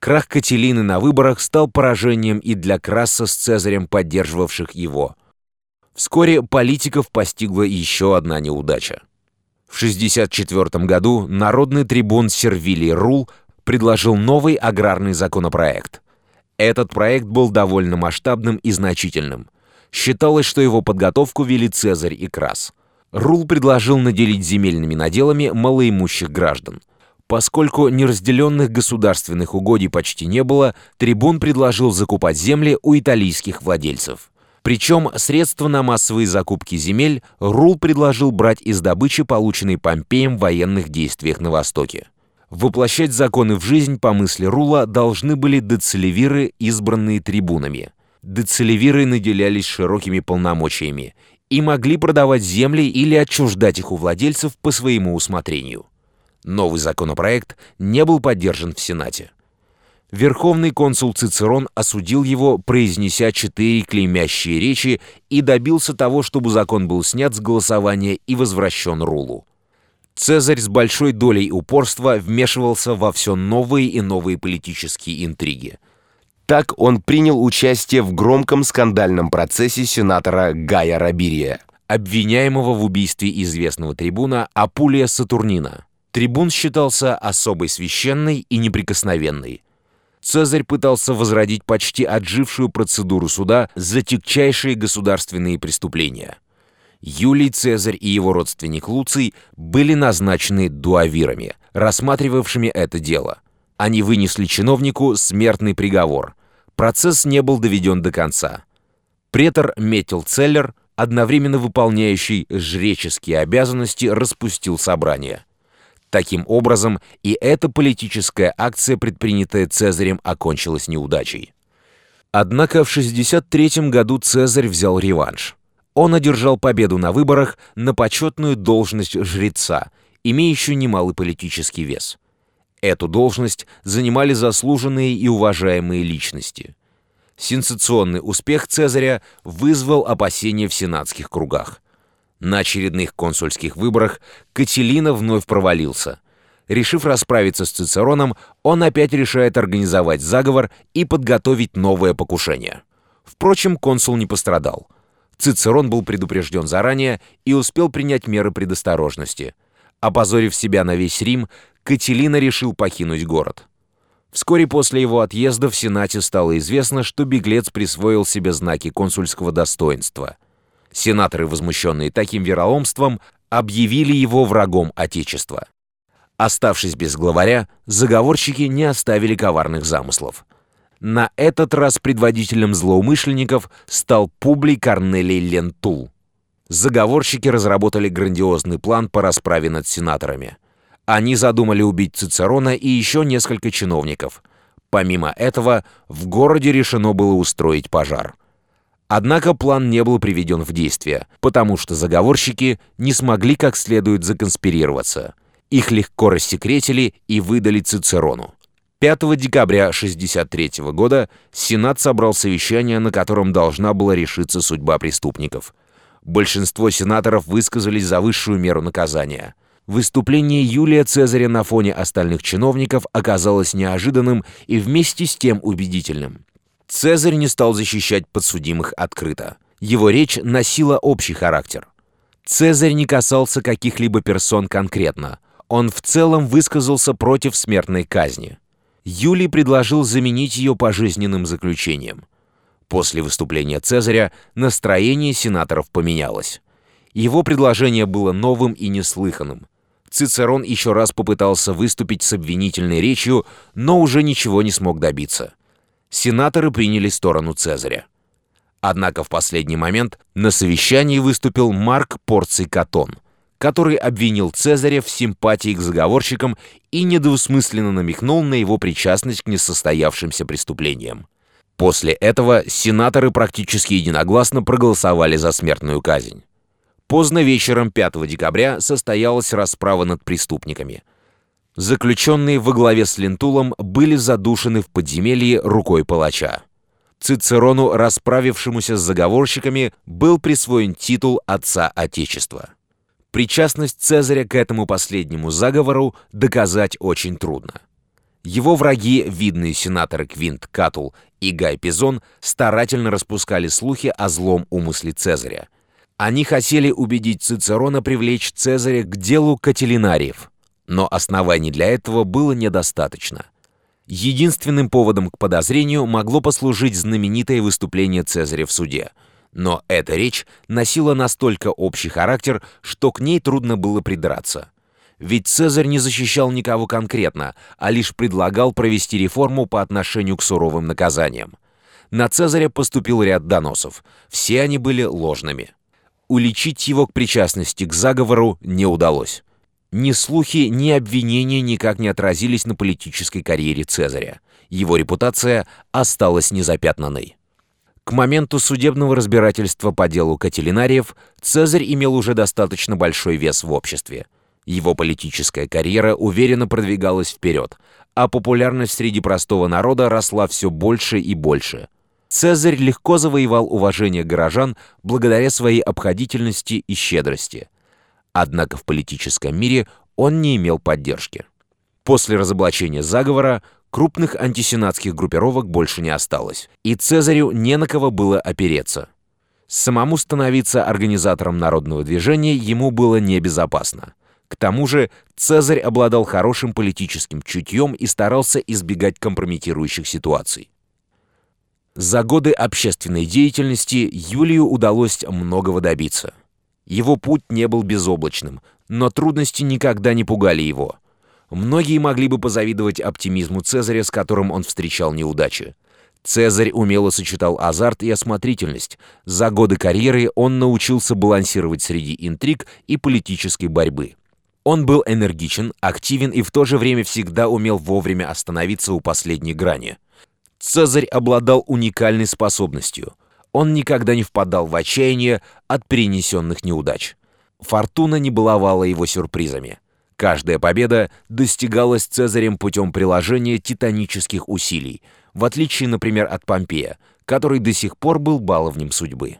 Крах Кателины на выборах стал поражением и для Краса с Цезарем, поддерживавших его. Вскоре политиков постигла еще одна неудача. В 64 году народный трибун Сервилий Рул предложил новый аграрный законопроект. Этот проект был довольно масштабным и значительным. Считалось, что его подготовку вели Цезарь и Крас. Рул предложил наделить земельными наделами малоимущих граждан. Поскольку неразделенных государственных угодий почти не было, трибун предложил закупать земли у итальянских владельцев. Причем средства на массовые закупки земель Рул предложил брать из добычи, полученной Помпеем в военных действиях на Востоке. Воплощать законы в жизнь, по мысли Рула, должны были децелевиры, избранные трибунами. Децелевиры наделялись широкими полномочиями и могли продавать земли или отчуждать их у владельцев по своему усмотрению. Новый законопроект не был поддержан в Сенате. Верховный консул Цицерон осудил его, произнеся четыре клеймящие речи и добился того, чтобы закон был снят с голосования и возвращен Рулу. Цезарь с большой долей упорства вмешивался во все новые и новые политические интриги. Так он принял участие в громком скандальном процессе сенатора Гая Рабирия, обвиняемого в убийстве известного трибуна Апулия Сатурнина. Трибун считался особой священной и неприкосновенной. Цезарь пытался возродить почти отжившую процедуру суда за тягчайшие государственные преступления. Юлий Цезарь и его родственник Луций были назначены дуавирами, рассматривавшими это дело. Они вынесли чиновнику смертный приговор. Процесс не был доведен до конца. Претор Метил Целлер, одновременно выполняющий жреческие обязанности, распустил собрание. Таким образом, и эта политическая акция, предпринятая Цезарем, окончилась неудачей. Однако в 63 году Цезарь взял реванш. Он одержал победу на выборах на почетную должность жреца, имеющую немалый политический вес. Эту должность занимали заслуженные и уважаемые личности. Сенсационный успех Цезаря вызвал опасения в сенатских кругах. На очередных консульских выборах Кателина вновь провалился. Решив расправиться с Цицероном, он опять решает организовать заговор и подготовить новое покушение. Впрочем, консул не пострадал. Цицерон был предупрежден заранее и успел принять меры предосторожности. Опозорив себя на весь Рим, Кателина решил покинуть город. Вскоре после его отъезда в Сенате стало известно, что беглец присвоил себе знаки консульского достоинства – Сенаторы, возмущенные таким вероломством, объявили его врагом Отечества. Оставшись без главаря, заговорщики не оставили коварных замыслов. На этот раз предводителем злоумышленников стал Публий Корнелий Лентул. Заговорщики разработали грандиозный план по расправе над сенаторами. Они задумали убить Цицерона и еще несколько чиновников. Помимо этого, в городе решено было устроить пожар. Однако план не был приведен в действие, потому что заговорщики не смогли как следует законспирироваться. Их легко рассекретили и выдали Цицерону. 5 декабря 63 года Сенат собрал совещание, на котором должна была решиться судьба преступников. Большинство сенаторов высказались за высшую меру наказания. Выступление Юлия Цезаря на фоне остальных чиновников оказалось неожиданным и вместе с тем убедительным. Цезарь не стал защищать подсудимых открыто. Его речь носила общий характер. Цезарь не касался каких-либо персон конкретно. Он в целом высказался против смертной казни. Юлий предложил заменить ее пожизненным заключением. После выступления Цезаря настроение сенаторов поменялось. Его предложение было новым и неслыханным. Цицерон еще раз попытался выступить с обвинительной речью, но уже ничего не смог добиться сенаторы приняли сторону Цезаря. Однако в последний момент на совещании выступил Марк Порций Катон, который обвинил Цезаря в симпатии к заговорщикам и недвусмысленно намекнул на его причастность к несостоявшимся преступлениям. После этого сенаторы практически единогласно проголосовали за смертную казнь. Поздно вечером 5 декабря состоялась расправа над преступниками – Заключенные во главе с Лентулом были задушены в подземелье рукой палача. Цицерону, расправившемуся с заговорщиками, был присвоен титул Отца Отечества. Причастность Цезаря к этому последнему заговору доказать очень трудно. Его враги, видные сенаторы Квинт Катул и Гай Пизон, старательно распускали слухи о злом умысле Цезаря. Они хотели убедить Цицерона привлечь Цезаря к делу Кателинариев, но оснований для этого было недостаточно. Единственным поводом к подозрению могло послужить знаменитое выступление Цезаря в суде. Но эта речь носила настолько общий характер, что к ней трудно было придраться. Ведь Цезарь не защищал никого конкретно, а лишь предлагал провести реформу по отношению к суровым наказаниям. На Цезаря поступил ряд доносов. Все они были ложными. Уличить его к причастности к заговору не удалось. Ни слухи, ни обвинения никак не отразились на политической карьере Цезаря. Его репутация осталась незапятнанной. К моменту судебного разбирательства по делу Кателинариев Цезарь имел уже достаточно большой вес в обществе. Его политическая карьера уверенно продвигалась вперед, а популярность среди простого народа росла все больше и больше. Цезарь легко завоевал уважение горожан благодаря своей обходительности и щедрости. Однако в политическом мире он не имел поддержки. После разоблачения заговора крупных антисенатских группировок больше не осталось, и Цезарю не на кого было опереться. Самому становиться организатором народного движения ему было небезопасно. К тому же Цезарь обладал хорошим политическим чутьем и старался избегать компрометирующих ситуаций. За годы общественной деятельности Юлию удалось многого добиться. Его путь не был безоблачным, но трудности никогда не пугали его. Многие могли бы позавидовать оптимизму Цезаря, с которым он встречал неудачи. Цезарь умело сочетал азарт и осмотрительность. За годы карьеры он научился балансировать среди интриг и политической борьбы. Он был энергичен, активен и в то же время всегда умел вовремя остановиться у последней грани. Цезарь обладал уникальной способностью. Он никогда не впадал в отчаяние от перенесенных неудач. Фортуна не баловала его сюрпризами. Каждая победа достигалась Цезарем путем приложения титанических усилий, в отличие, например, от Помпея, который до сих пор был баловнем судьбы.